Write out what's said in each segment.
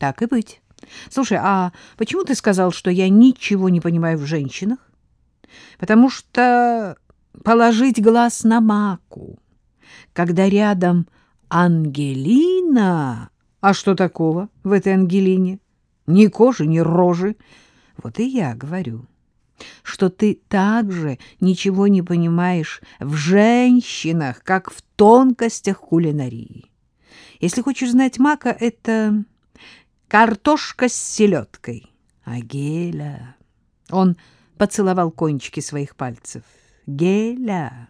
Так и быть. Слушай, а почему ты сказал, что я ничего не понимаю в женщинах? Потому что положить глаз на маку, когда рядом Ангелина... А что такого в этой Ангелине? Ни кожи, ни рожи. Вот и я говорю, что ты также ничего не понимаешь в женщинах, как в тонкостях кулинарии. Если хочешь знать мака, это картошка с селедкой. А Геля... Он поцеловал кончики своих пальцев. Геля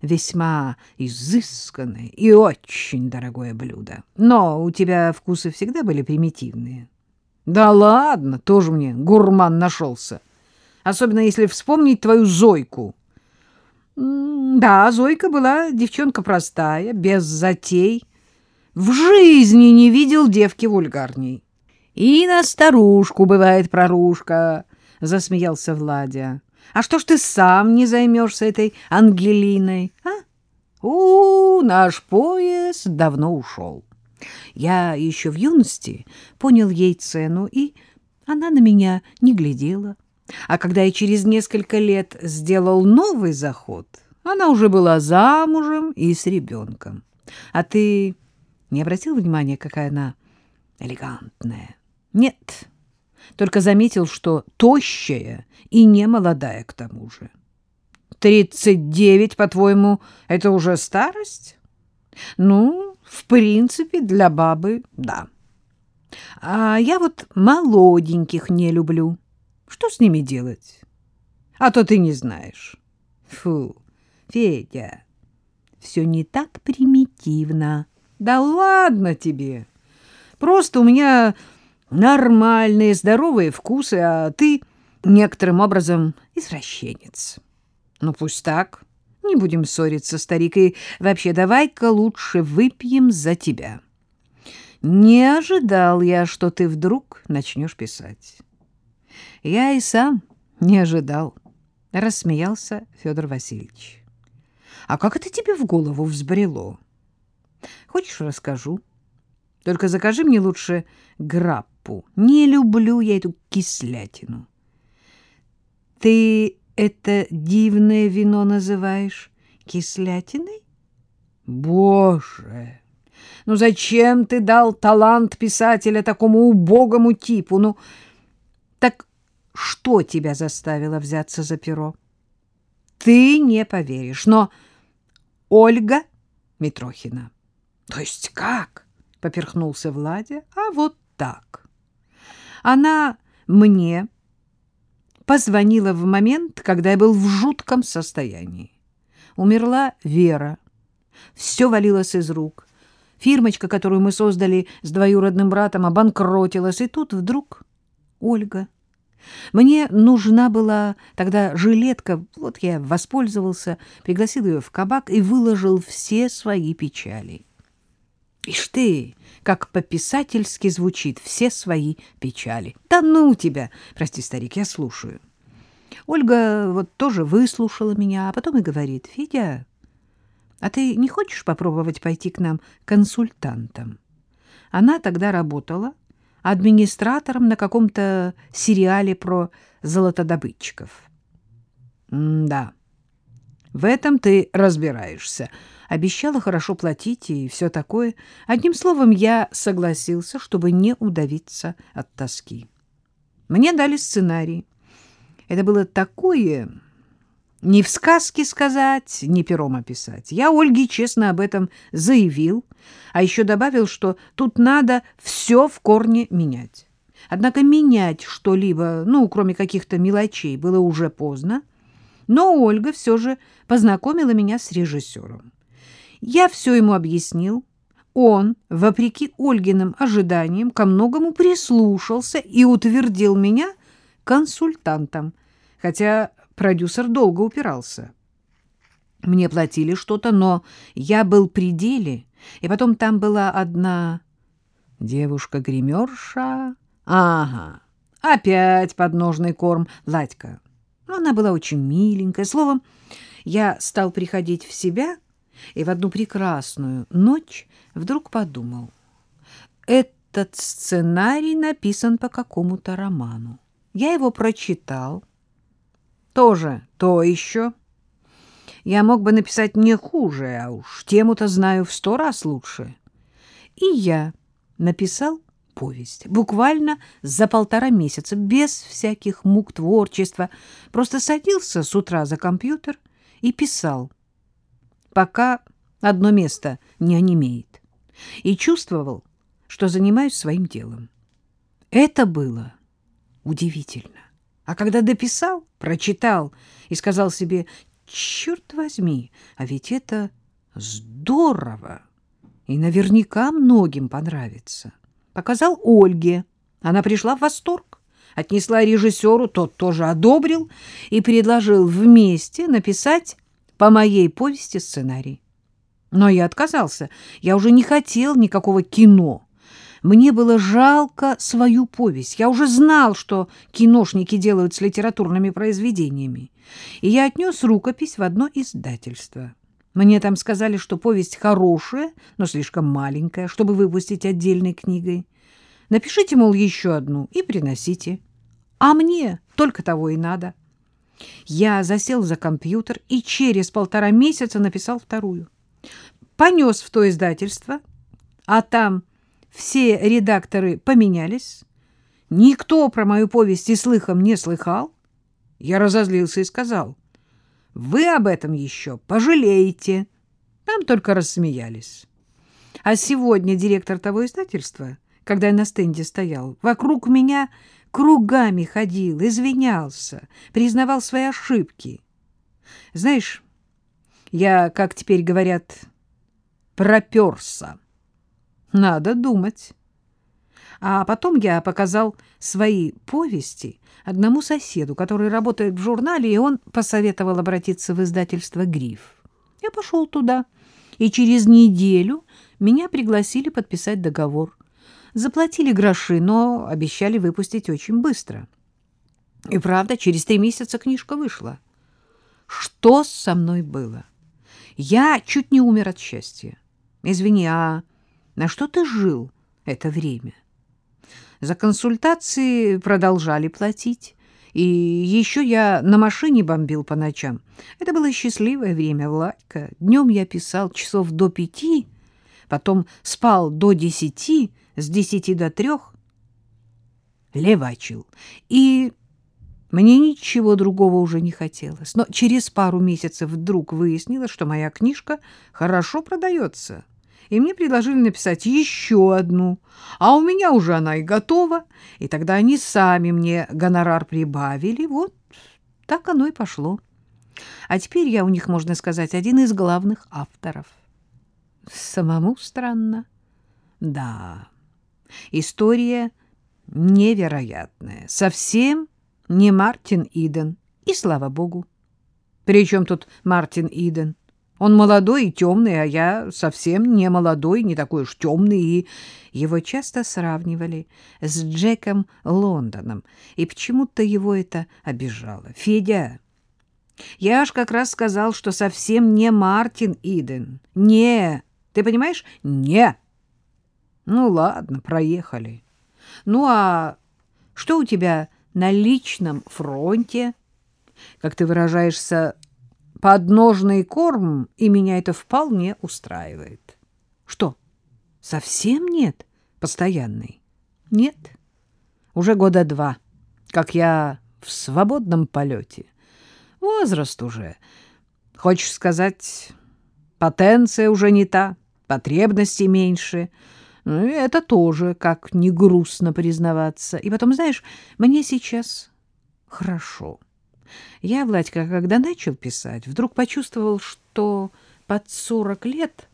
весьма изысканное и очень дорогое блюдо. Но у тебя вкусы всегда были примитивные. Да ладно, тоже мне гурман нашелся. Особенно если вспомнить твою Зойку. Да, Зойка была девчонка простая, без затей. В жизни не видел девки вульгарней. И на старушку бывает прорушка, — засмеялся Владя. А что ж ты сам не займешься этой Ангелиной, а? У, наш поезд давно ушел. Я еще в юности понял ей цену, и она на меня не глядела. А когда я через несколько лет сделал новый заход, она уже была замужем и с ребенком. А ты не обратил внимания, какая она элегантная? Нет, только заметил, что тощая и не молодая к тому же. Тридцать девять, по-твоему, это уже старость? Ну, в принципе, для бабы — да. А я вот молоденьких не люблю. Что с ними делать? А то ты не знаешь. Фу, Федя, все не так примитивно. Да ладно тебе. Просто у меня нормальные, здоровые вкусы, а ты некоторым образом извращенец. Ну, пусть так. Не будем ссориться, старик, и вообще давай-ка лучше выпьем за тебя. Не ожидал я, что ты вдруг начнешь писать. Я и сам не ожидал, — рассмеялся Федор Васильевич. А как это тебе в голову взбрело? Хочешь, расскажу? Только закажи мне лучше граппу. Не люблю я эту кислятину. Ты это дивное вино называешь кислятиной? Боже! Ну зачем ты дал талант писателя такому убогому типу? Ну, так что тебя заставило взяться за перо? Ты не поверишь, но Ольга Митрохина. То есть как? Поперхнулся Владя. А вот так. Она мне позвонила в момент, когда я был в жутком состоянии. Умерла Вера. Все валилось из рук. Фирмочка, которую мы создали с двоюродным братом, обанкротилась, и тут вдруг Ольга. Мне нужна была тогда жилетка, вот я воспользовался, пригласил ее в кабак и выложил все свои печали. Ишь ты, как по-писательски звучит все свои печали. Да ну тебя! Прости, старик, я слушаю. Ольга вот тоже выслушала меня, а потом и говорит, Федя, а ты не хочешь попробовать пойти к нам консультантом? Она тогда работала администратором на каком-то сериале про золотодобытчиков. — Да, в этом ты разбираешься, обещала хорошо платить и все такое. Одним словом, я согласился, чтобы не удавиться от тоски. Мне дали сценарий. Это было такое... Ни в сказке сказать, ни пером описать. Я Ольге честно об этом заявил, а еще добавил, что тут надо все в корне менять. Однако менять что-либо, ну, кроме каких-то мелочей, было уже поздно. Но Ольга все же познакомила меня с режиссером. Я все ему объяснил. Он, вопреки Ольгиным ожиданиям, ко многому прислушался и утвердил меня консультантом, хотя продюсер долго упирался. Мне платили что-то, но я был при деле, и потом там была одна девушка-гримерша. Ага, опять подножный корм. Ладька, она была очень миленькая. Словом, я стал приходить в себя — и в одну прекрасную ночь вдруг подумал, это этот сценарий написан по какому-то роману. Я его прочитал. Тоже то еще. Я мог бы написать не хуже, а уж тему-то знаю в сто раз лучше. И я написал повесть, буквально за полтора месяца, без всяких мук творчества. Просто садился с утра за компьютер и писал, пока одно место не онемеет. И чувствовал, что занимаюсь своим делом. Это было удивительно. А когда дописал, прочитал и сказал себе, черт возьми, а ведь это здорово и наверняка многим понравится. Показал Ольге. Она пришла в восторг. Отнесла режиссеру, тот тоже одобрил и предложил вместе написать по моей повести сценарий. Но я отказался. Я уже не хотел никакого кино. Мне было жалко свою повесть. Я уже знал, что киношники делают с литературными произведениями. И я отнес рукопись в одно издательство. Мне там сказали, что повесть хорошая, но слишком маленькая, чтобы выпустить отдельной книгой. Напишите, мол, еще одну и приносите. А мне только того и надо. Я засел за компьютер и через полтора месяца написал вторую. Понес в то издательство, а там все редакторы поменялись. Никто про мою повесть и слыхом не слыхал. Я разозлился и сказал, «Вы об этом еще пожалеете». Там только рассмеялись. А сегодня директор того издательства, когда я на стенде стоял, вокруг меня кругами ходил, извинялся, признавал свои ошибки. Знаешь, я, как теперь говорят, проперся. Надо думать. А потом я показал свои повести одному соседу, который работает в журнале, и он посоветовал обратиться в издательство «Гриф». Я пошел туда, и через неделю меня пригласили подписать договор. Заплатили гроши, но обещали выпустить очень быстро. И правда, через три месяца книжка вышла. Что со мной было? Я чуть не умер от счастья. Извини, а на что ты жил это время? За консультации продолжали платить. И еще я на машине бомбил по ночам. Это было счастливое время, Владька. Днем я писал часов до пяти, потом спал до десяти, с десяти до трех. Левачил. И мне ничего другого уже не хотелось. Но через пару месяцев вдруг выяснилось, что моя книжка хорошо продается и мне предложили написать еще одну, а у меня уже она и готова, и тогда они сами мне гонорар прибавили, вот так оно и пошло. А теперь я у них, можно сказать, один из главных авторов. Самому странно. Да, история невероятная, совсем не Мартин Иден, и слава богу. Причем тут Мартин Иден? Он молодой и темный, а я совсем не молодой, не такой уж темный, и его часто сравнивали с Джеком Лондоном, и почему-то его это обижало. «Федя, я ж как раз сказал, что совсем не Мартин Иден. Не, ты понимаешь? Не. Ну ладно, проехали. Ну а что у тебя на личном фронте? Как ты выражаешься, подножный корм, и меня это вполне устраивает. Что, совсем нет постоянный? Нет. Уже года два, как я в свободном полете. Возраст уже. Хочешь сказать, потенция уже не та, потребности меньше. Ну, это тоже, как не грустно признаваться. И потом, знаешь, мне сейчас хорошо. Я, Владька, когда начал писать, вдруг почувствовал, что под сорок лет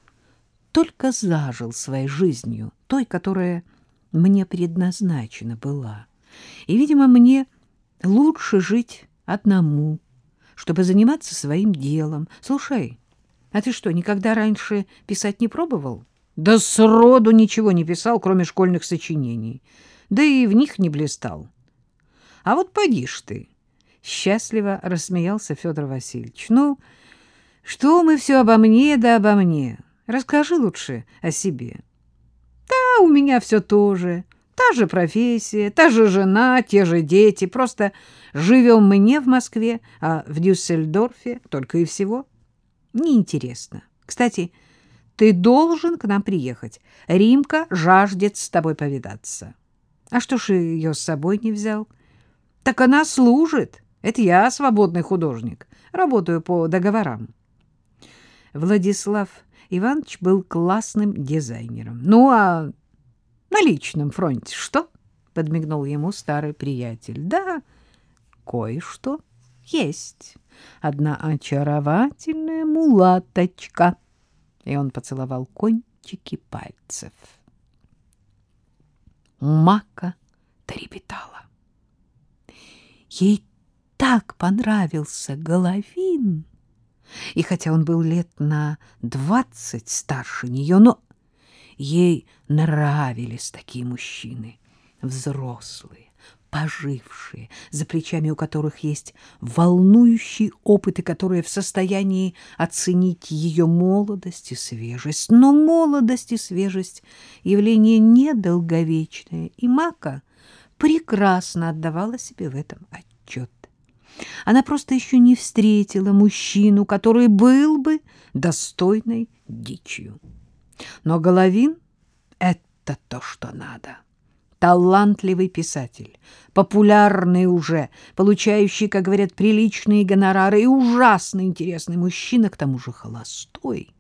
только зажил своей жизнью, той, которая мне предназначена была. И, видимо, мне лучше жить одному, чтобы заниматься своим делом. Слушай, а ты что, никогда раньше писать не пробовал? Да сроду ничего не писал, кроме школьных сочинений. Да и в них не блистал. А вот поди ж ты, Счастливо рассмеялся Федор Васильевич. Ну, что мы все обо мне да обо мне? Расскажи лучше о себе. Да, у меня все то же. Та же профессия, та же жена, те же дети. Просто живем мы не в Москве, а в Дюссельдорфе, только и всего. Неинтересно. Кстати, ты должен к нам приехать. Римка жаждет с тобой повидаться. А что ж ее с собой не взял? Так она служит. Это я свободный художник. Работаю по договорам. Владислав Иванович был классным дизайнером. Ну, а на личном фронте что? Подмигнул ему старый приятель. Да, кое-что есть. Одна очаровательная мулаточка. И он поцеловал кончики пальцев. Мака трепетала. Ей так понравился Головин. И хотя он был лет на двадцать старше нее, но ей нравились такие мужчины, взрослые, пожившие, за плечами у которых есть волнующий опыт и которые в состоянии оценить ее молодость и свежесть. Но молодость и свежесть — явление недолговечное, и Мака прекрасно отдавала себе в этом отчет. Она просто еще не встретила мужчину, который был бы достойной дичью. Но Головин — это то, что надо. Талантливый писатель, популярный уже, получающий, как говорят, приличные гонорары и ужасно интересный мужчина, к тому же холостой.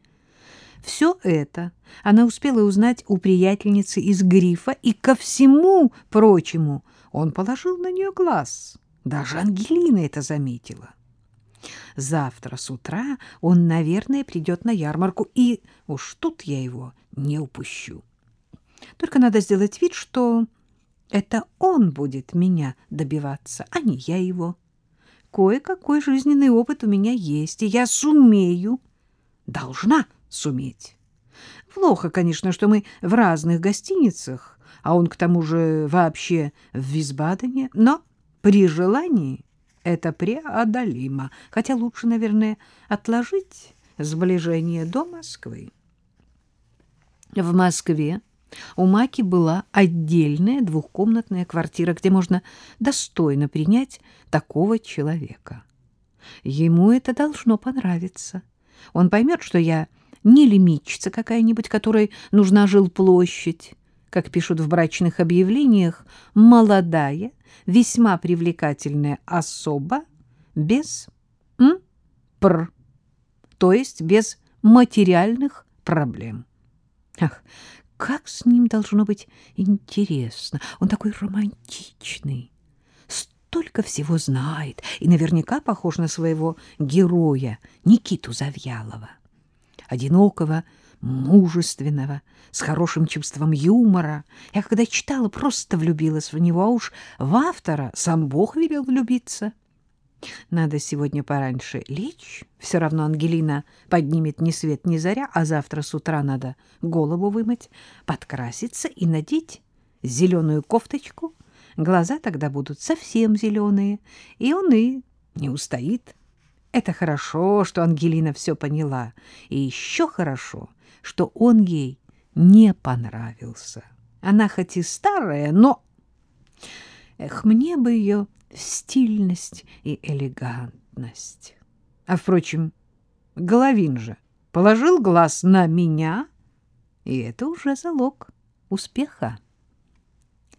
Все это она успела узнать у приятельницы из Грифа, и ко всему прочему он положил на нее глаз — даже Ангелина это заметила. Завтра с утра он, наверное, придет на ярмарку, и уж тут я его не упущу. Только надо сделать вид, что это он будет меня добиваться, а не я его. Кое-какой жизненный опыт у меня есть, и я сумею, должна суметь. Плохо, конечно, что мы в разных гостиницах, а он к тому же вообще в Висбадене, но при желании это преодолимо, хотя лучше, наверное, отложить сближение до Москвы. В Москве у Маки была отдельная двухкомнатная квартира, где можно достойно принять такого человека. Ему это должно понравиться. Он поймет, что я не лимитчица какая-нибудь, которой нужна жилплощадь, как пишут в брачных объявлениях, молодая, весьма привлекательная особа без м, пр, то есть без материальных проблем. Ах, как с ним должно быть интересно. Он такой романтичный, столько всего знает и наверняка похож на своего героя Никиту Завьялова, одинокого, мужественного, с хорошим чувством юмора. Я когда читала, просто влюбилась в него, а уж в автора сам Бог велел влюбиться. Надо сегодня пораньше лечь, все равно Ангелина поднимет ни свет ни заря, а завтра с утра надо голову вымыть, подкраситься и надеть зеленую кофточку. Глаза тогда будут совсем зеленые, и он и не устоит. Это хорошо, что Ангелина все поняла, и еще хорошо, что он ей не понравился. Она хоть и старая, но... Эх, мне бы ее стильность и элегантность. А, впрочем, Головин же положил глаз на меня, и это уже залог успеха.